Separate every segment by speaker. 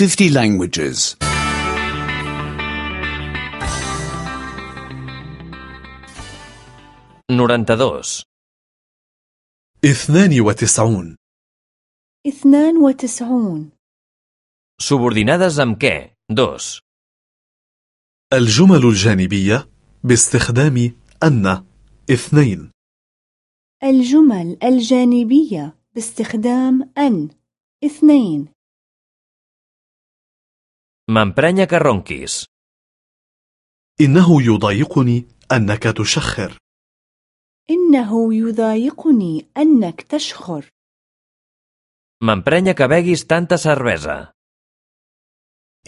Speaker 1: 50 languages.
Speaker 2: 92.
Speaker 3: اثنان وتسعون
Speaker 4: اثنان وتسعون
Speaker 2: Subordinades amb què? 2.
Speaker 3: الجمل الجانبية باستخدام أن اثنين
Speaker 4: الجمل الجانبية باستخدام أن اثنين
Speaker 2: M'emprenya que ronquis.
Speaker 3: إنه يضايقني أنك تشخر
Speaker 4: إنه يضايقني أنك تشخر
Speaker 2: M'emprenya que beguis tanta cervesa.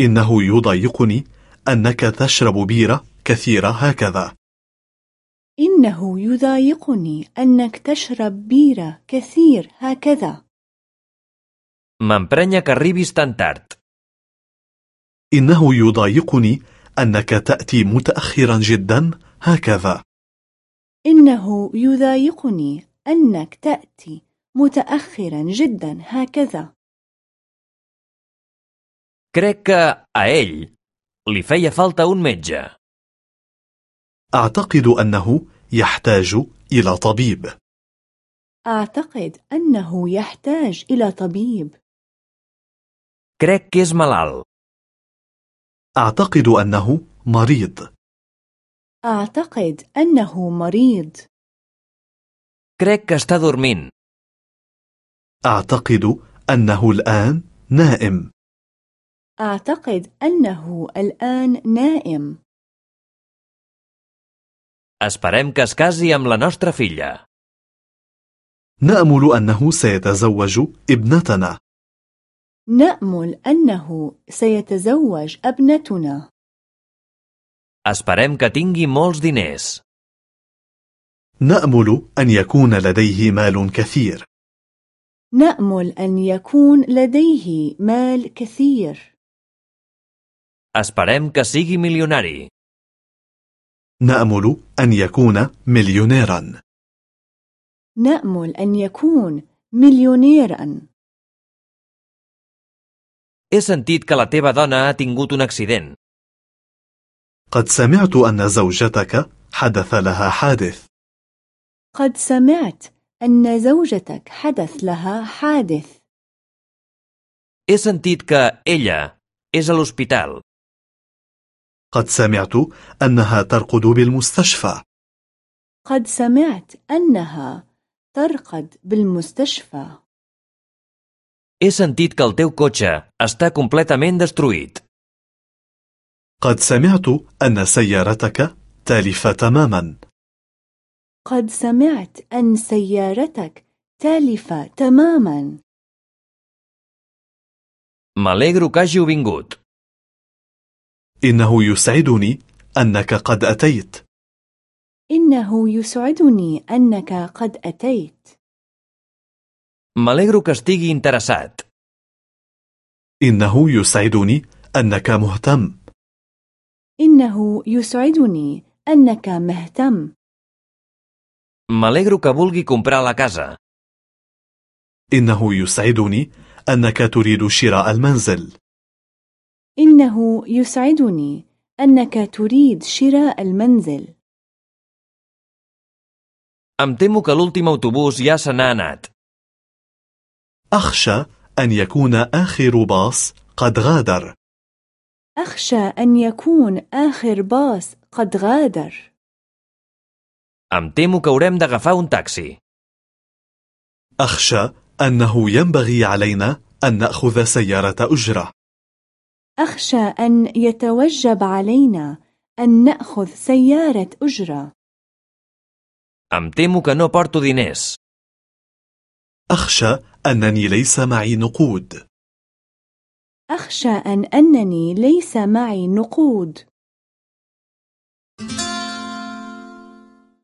Speaker 3: إنه يضايقني أنك تشرب بيرة كثيرة هكذا
Speaker 4: إنه يضايقني أنك تشرب بيرة كثير هكذا
Speaker 2: M'emprenya que arribis tan tard.
Speaker 3: إنه يضايقني أنك تأتي متأخرا جدا هكذا
Speaker 4: إنه يضايقني أنك تأتي متأخرا جدا هكذا
Speaker 2: Crec que a ell li feia falta un metge.
Speaker 3: أعتقد أنه يحتاج إلى طبيب
Speaker 4: أعتقد أنه يحتاج إلى طبيب
Speaker 2: Crec que és malalt.
Speaker 3: أعتقد أنه مريض.
Speaker 4: أعتقد أنه مريض.
Speaker 2: Crec que està dormint.
Speaker 3: أعتقد أنه الآن نائم.
Speaker 4: أعتقد أنه الآن نائم.
Speaker 2: Esperem que es casi amb la nostra filla.
Speaker 3: نأمل أنه سيتزوج ابنتنا.
Speaker 4: نأمل أنه سيتزوج ابنتنا.
Speaker 2: Esperem que tingui molts diners.
Speaker 3: نأمل أن يكون لديه مال كثير.
Speaker 4: نأمل أن يكون لديه مال كثير.
Speaker 2: Esperem que sigui milionari.
Speaker 3: نأمل أن يكون مليونيرا.
Speaker 4: نأمل أن يكون مليونيرا.
Speaker 2: He sentit que la teva dona ha tingut un accident.
Speaker 3: قد سمعت أن زوجتك حدث لها حادث
Speaker 4: قد سمعت أن زوجتك حدث لها حادث
Speaker 2: He sentit que ella és a l'hospital.
Speaker 3: قد سمعت أنها ترقد بالمستشفى
Speaker 4: قد سمعت أنها ترقد بالمستشفى
Speaker 2: He sentit que el teu cotxe està completament destruït.
Speaker 3: قد سمعت أن سيارتك تالفة تماما
Speaker 4: قد سمعت أن سيارتك تالفة تماما
Speaker 2: M'alegro que hàgiu vingut.
Speaker 3: إنه يسعدني أنك قد أتيت
Speaker 4: إنه يسعدني أنك قد أتيت
Speaker 2: M'alegro que estigui interessat.
Speaker 3: إنه يسعدني أنك مهتم
Speaker 4: إنه يسعدني أنك مهتم
Speaker 2: M'alegro que vulgui comprar la casa.
Speaker 3: إنه يسعدني أنك تريد شراء المنزل
Speaker 4: إنه يسعدني أنك تريد شراء المنزل
Speaker 2: Em temo que l'últim autobús ja se n'ha anat.
Speaker 3: أخشى أن يكون آخر باص قد غادر
Speaker 4: أخشى أن يكون آخر باص قد غادر
Speaker 2: Em temo que haurem d'agafar un taxi.
Speaker 3: أخشى أنه ينبغي علينا أن نأخذ سيارة أجرة
Speaker 4: أخشى أن يتوجب علينا أن نأخذ سيارة أجرة
Speaker 2: Em temo que no porto diners.
Speaker 3: أخشى أنني ليس معي نقود.
Speaker 4: أخشى أن أنني ليس معي نقود.